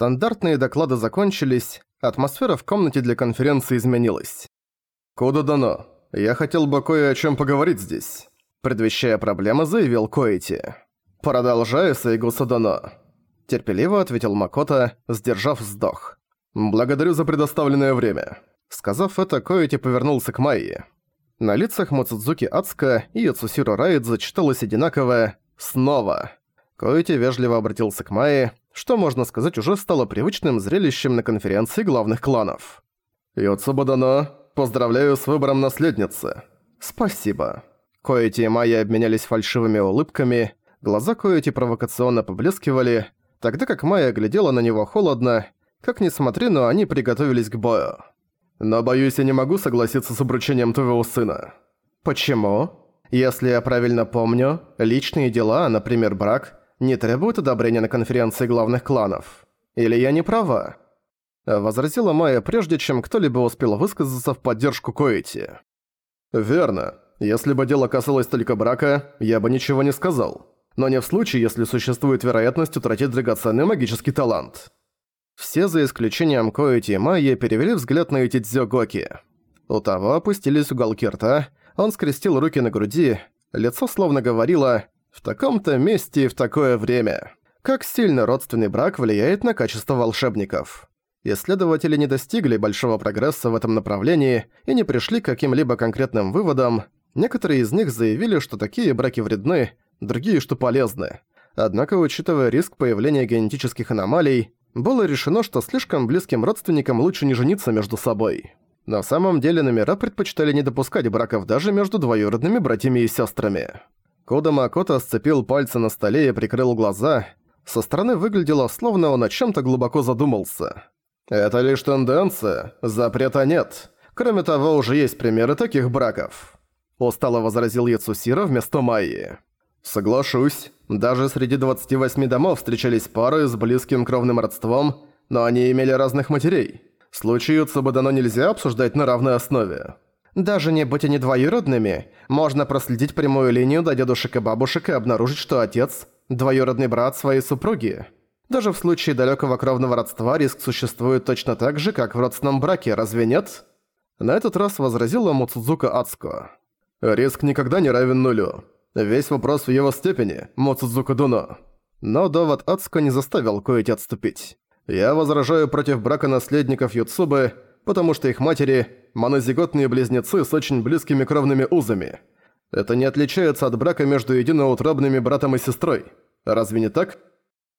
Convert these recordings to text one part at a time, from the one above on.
Стандартные доклады закончились, атмосфера в комнате для конференции изменилась. «Куда дано? Я хотел бы кое о чем поговорить здесь», предвещая проблемы, заявил Коэти. «Продолжаю, Сайгуса Дано», терпеливо ответил Макота, сдержав вздох. «Благодарю за предоставленное время». Сказав это, Коэти повернулся к Майи. На лицах Моцудзуки Ацка и Яцусиро Райдза читалось одинаковое «Снова». Коэти вежливо обратился к Майе, что, можно сказать, уже стало привычным зрелищем на конференции главных кланов. «Йоцуба поздравляю с выбором наследницы». «Спасибо». Коэти и Майя обменялись фальшивыми улыбками, глаза Коэти провокационно поблескивали, тогда как Майя глядела на него холодно, как ни смотри, но они приготовились к бою. «Но, боюсь, я не могу согласиться с обручением твоего сына». «Почему?» «Если я правильно помню, личные дела, например, брак, не требуют одобрения на конференции главных кланов. Или я не права?» Возразила Майя, прежде чем кто-либо успел высказаться в поддержку Коэти. «Верно. Если бы дело касалось только брака, я бы ничего не сказал. Но не в случае, если существует вероятность утратить драгоценный магический талант». Все, за исключением Коэти и Майи, перевели взгляд на Итидзё Гоки. У того опустились уголки рта, он скрестил руки на груди, лицо словно говорило в таком-то месте и в такое время. Как сильно родственный брак влияет на качество волшебников. Исследователи не достигли большого прогресса в этом направлении и не пришли к каким-либо конкретным выводам. Некоторые из них заявили, что такие браки вредны, другие, что полезны. Однако, учитывая риск появления генетических аномалий, было решено, что слишком близким родственникам лучше не жениться между собой. На самом деле номера предпочитали не допускать браков даже между двоюродными братьями и сестрами. Кода Макото сцепил пальцы на столе и прикрыл глаза. Со стороны выглядело, словно он о чем-то глубоко задумался. «Это лишь тенденция, запрета нет. Кроме того, уже есть примеры таких браков», – устало возразил Яцусира вместо Майи. «Соглашусь. Даже среди 28 домов встречались пары с близким кровным родством, но они имели разных матерей. Случаи Юцубадано нельзя обсуждать на равной основе. Даже не будь они двоюродными, можно проследить прямую линию до дедушек и бабушек и обнаружить, что отец – двоюродный брат своей супруги. Даже в случае далекого кровного родства риск существует точно так же, как в родственном браке, разве нет? На этот раз возразила Моцузука Ацко. Риск никогда не равен нулю. Весь вопрос в его степени, Моцузука Дуно. Но довод Ацко не заставил Коэти отступить. Я возражаю против брака наследников Юцубы, потому что их матери – монозиготные близнецы с очень близкими кровными узами. Это не отличается от брака между единоутробными братом и сестрой. Разве не так?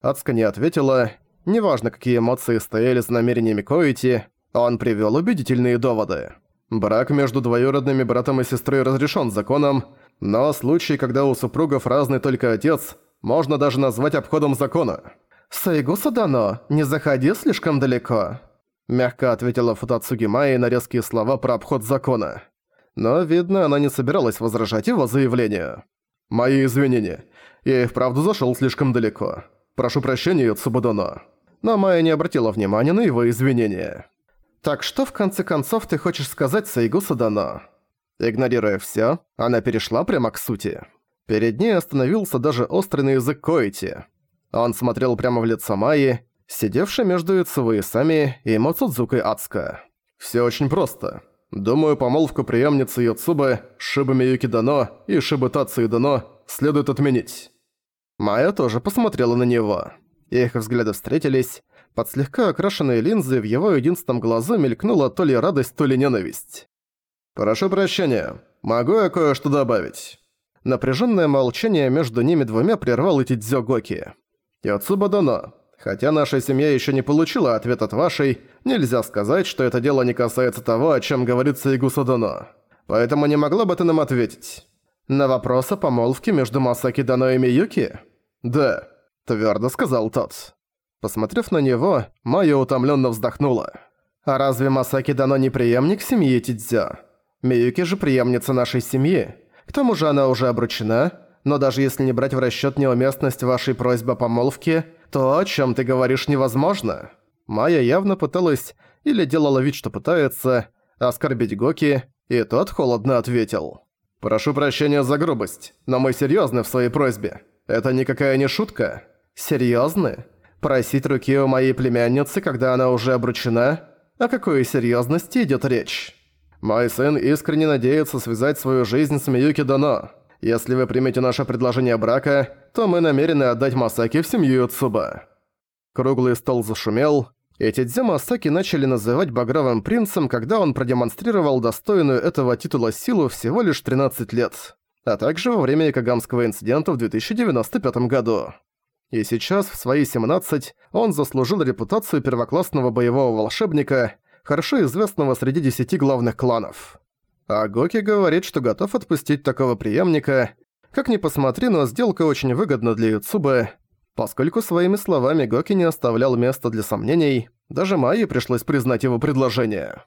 Ацка не ответила. Неважно, какие эмоции стояли за намерениями Коити, он привёл убедительные доводы. Брак между двоюродными братом и сестрой разрешен законом, но случай, когда у супругов разный только отец, можно даже назвать обходом закона. «Сайгу Садано, не заходи слишком далеко», Мягко ответила Футацуги Майи на резкие слова про обход закона. Но, видно, она не собиралась возражать его заявлению. «Мои извинения. Я и вправду зашёл слишком далеко. Прошу прощения, Цубудоно». Но Майя не обратила внимания на его извинения. «Так что, в конце концов, ты хочешь сказать Сайгу Садано?» Игнорируя всё, она перешла прямо к сути. Перед ней остановился даже острый на язык Коити. Он смотрел прямо в лицо Майи, сидевший между Ицуэ и Моцудзукой Ацка. Все очень просто. Думаю, помолвку преемницы Йоцубы, Шибы Миюки Дано и Шибы Тацию Дано следует отменить». Майя тоже посмотрела на него. Их взгляды встретились. Под слегка окрашенные линзы в его единственном глазу мелькнула то ли радость, то ли ненависть. «Прошу прощения, могу я кое-что добавить?» Напряженное молчание между ними двумя прервал Итидзё Гоки. «Йоцуба Дано, Хотя наша семья еще не получила ответ от вашей, нельзя сказать, что это дело не касается того, о чем говорит Сайгуса Дано. Поэтому не могла бы ты нам ответить. На вопрос о помолвке между Масаки Дано и Миюки? Да, твердо сказал тот. Посмотрев на него, Майя утомленно вздохнула. А разве Масаки Дано не преемник семьи Тидзё? Миюки же преемница нашей семьи. К тому же она уже обручена, но даже если не брать в расчет неуместность вашей просьбы о помолвке, то, о чем ты говоришь, невозможно. Майя явно пыталась, или делала вид, что пытается, оскорбить Гоки, и тот холодно ответил. «Прошу прощения за грубость, но мы серьезны в своей просьбе. Это никакая не шутка. Серьезны? Просить руки у моей племянницы, когда она уже обручена? О какой серьезности идет речь? Мой сын искренне надеется связать свою жизнь с Миюки Дано. Если вы примете наше предложение брака, то мы намерены отдать Масаки в семью Цуба». Круглый стол зашумел, и Тидзё Масаки начали называть Багровым Принцем, когда он продемонстрировал достойную этого титула силу всего лишь 13 лет, а также во время Икагамского инцидента в 2095 году. И сейчас, в свои 17, он заслужил репутацию первоклассного боевого волшебника, хорошо известного среди десяти главных кланов. А Гоки говорит, что готов отпустить такого преемника. Как ни посмотри, но сделка очень выгодна для Юцубы, поскольку своими словами Гоки не оставлял места для сомнений, даже Майе пришлось признать его предложение.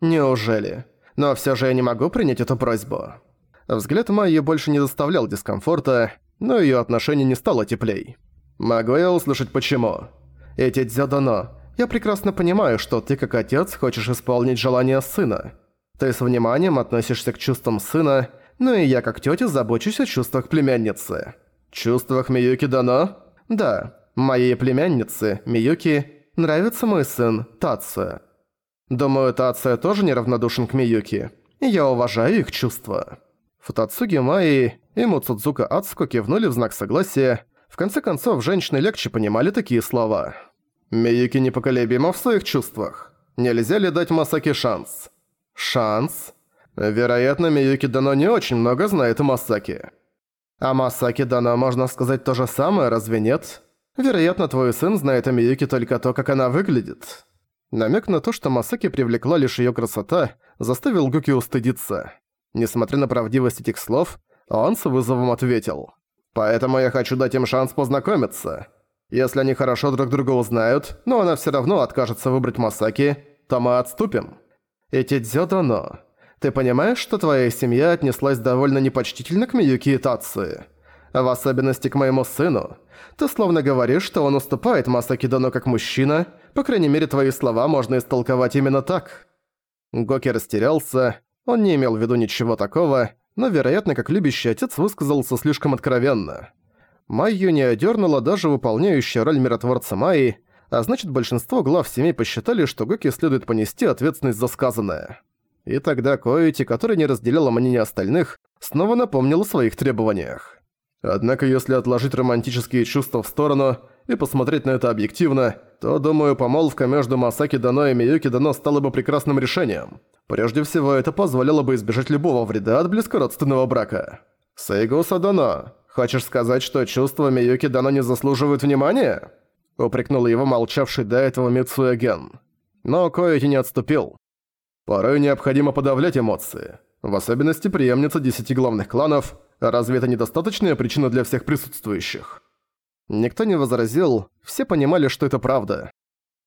Неужели? Но всё же я не могу принять эту просьбу. Взгляд Майи больше не доставлял дискомфорта, но её отношение не стало теплей. «Могу я услышать почему?» «Эти Дзядано, я прекрасно понимаю, что ты как отец хочешь исполнить желание сына. Ты с вниманием относишься к чувствам сына, ну и я как тётя забочусь о чувствах племянницы. Чувствах Миюки Дано? Да, моей племяннице, Миюки, нравится мой сын, Тация. Думаю, Тация тоже неравнодушен к Миюки, я уважаю их чувства. Футацуги Майи и Муцудзука Ацуко кивнули в знак согласия. В конце концов, женщины легче понимали такие слова. Миюки непоколебима в своих чувствах. Нельзя ли дать Масаки шанс? Шанс? Вероятно, Миюки Дано не очень много знает о Масаки. А Масаки Дано можно сказать то же самое, разве нет? Вероятно, твой сын знает о Миюки только то, как она выглядит. Намек на то, что Масаки привлекла лишь её красота, заставил Гуки устыдиться. Несмотря на правдивость этих слов, он с вызовом ответил. «Поэтому я хочу дать им шанс познакомиться. Если они хорошо друг друга узнают, но она всё равно откажется выбрать Масаки, то мы отступим». Эти Дзёдано, ты понимаешь, что твоя семья отнеслась довольно непочтительно к Миюки и Тацуи? В особенности к моему сыну. Ты словно говоришь, что он уступает Масаки Дано как мужчина, по крайней мере, твои слова можно истолковать именно так. Гоки растерялся, он не имел в виду ничего такого, но, вероятно, как любящий отец высказался слишком откровенно. Майю не одернула даже выполняющая роль миротворца Майи, а значит большинство глав семей посчитали, что Гоки следует понести ответственность за сказанное. И тогда Коэти, который не разделяла мнение остальных, снова напомнил о своих требованиях. Однако если отложить романтические чувства в сторону и посмотреть на это объективно, то, думаю, помолвка между Масаки Дано и Миюки Дано стала бы прекрасным решением. Прежде всего, это позволило бы избежать любого вреда от близкородственного брака. Сейгуса Дано, хочешь сказать, что чувства Миюки Дано не заслуживают внимания? Упрекнул его молчавший до этого Мицуэген. Но Коэти не отступил. Порой необходимо подавлять эмоции, в особенности преемница десяти главных кланов, разве это недостаточная причина для всех присутствующих? Никто не возразил, все понимали, что это правда.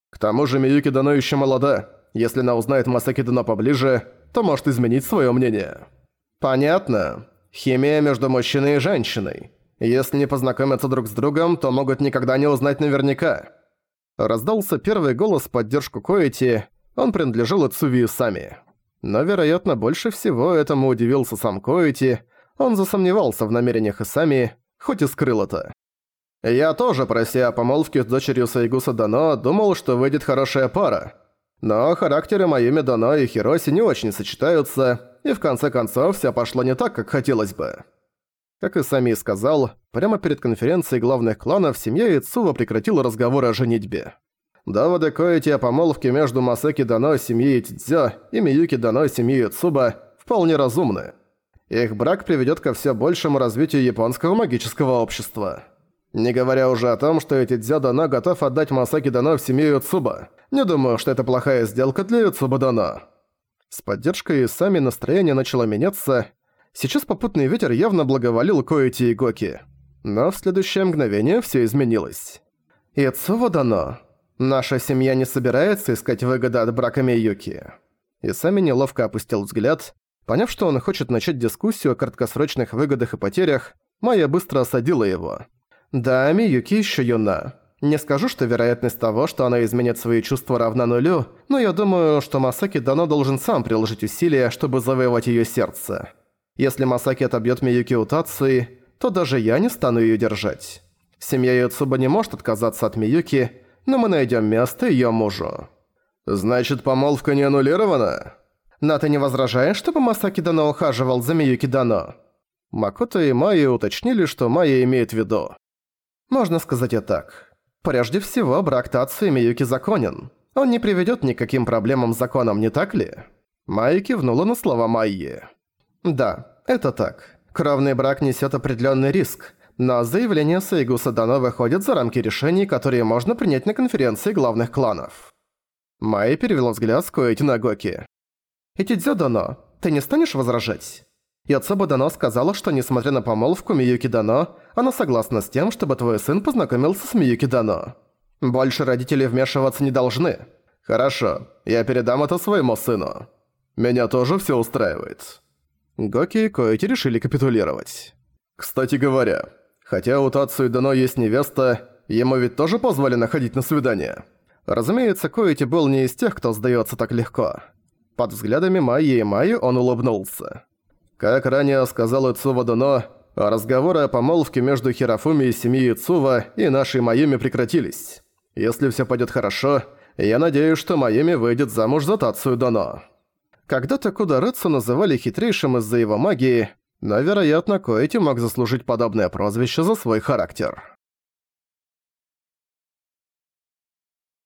К тому же Миюки Дано еще молода, если она узнает Масаки Дано поближе, то может изменить свое мнение. Понятно. Химия между мужчиной и женщиной. Если не познакомятся друг с другом, то могут никогда не узнать наверняка. Раздался первый голос в поддержку Коэти, он принадлежал Ицуви Сами. Но, вероятно, больше всего этому удивился сам Коэти, он засомневался в намерениях Исами, хоть и скрыл это. «Я тоже, прося о помолвке с дочерью Сайгуса Дано, думал, что выйдет хорошая пара. Но характеры Майюми Дано и Хироси не очень сочетаются, и в конце концов все пошло не так, как хотелось бы». Как и Сами сказал, прямо перед конференцией главных кланов семья Ицува прекратила разговоры о женитьбе. Доводы Коэти о помолвке между Масеки Дано семьей Тидзё и Миюки Дано семьей Ицуба вполне разумны. Их брак приведет ко все большему развитию японского магического общества. Не говоря уже о том, что Тидзё Дано готов отдать Масеки Дано в семью Ицуба. Не думаю, что это плохая сделка для Ицуба Дано. С поддержкой Сами настроение начало меняться, Сейчас попутный ветер явно благоволил Коэти и Гоки. Но в следующее мгновение все изменилось. «Ицува дано. Наша семья не собирается искать выгоды от брака Миюки». Исами неловко опустил взгляд. Поняв, что он хочет начать дискуссию о краткосрочных выгодах и потерях, Майя быстро осадила его. «Да, Миюки еще юна. Не скажу, что вероятность того, что она изменит свои чувства равна нулю, но я думаю, что Масаки Дано должен сам приложить усилия, чтобы завоевать ее сердце. Если Масаки отобьёт Миюки у Тации, то даже я не стану её держать. Семья Яцуба не может отказаться от Миюки, но мы найдем место ее мужу. Значит, помолвка не аннулирована? Но ты не возражаешь, чтобы Масаки Дано ухаживал за Миюки Дано? Макото и Майя уточнили, что Майя имеет в виду. Можно сказать и так. Прежде всего, брак Тацу Миюки законен. Он не приведет ни к каким проблемам с законом, не так ли? Майя кивнула на слова Майи. Да, это так. Кровный брак несет определенный риск, но заявление Сейгуса Дано выходит за рамки решений, которые можно принять на конференции главных кланов. Майя перевела взгляд с Коэти на Гоки. «Итидзё Дано, ты не станешь возражать?» Яцуба Дано сказала, что несмотря на помолвку Миюки Дано, она согласна с тем, чтобы твой сын познакомился с Миюки Дано. Больше родители вмешиваться не должны. Хорошо, я передам это своему сыну. Меня тоже всё устраивает. Гоки и Коэти решили капитулировать. Кстати говоря, хотя у Тацу и Дано есть невеста, ему ведь тоже позвали ходить на свидание. Разумеется, Коэти был не из тех, кто сдаётся так легко. Под взглядами Майи и Майи он улыбнулся. Как ранее сказал Ицува Доно, разговоры о помолвке между Хирафуми и семьей Ицува и нашей Майюми прекратились. Если все пойдет хорошо, я надеюсь, что Майюми выйдет замуж за Тацию Доно. Когда-то Кударыцу называли хитрейшим из-за его магии, но, вероятно, Коэти мог заслужить подобное прозвище за свой характер.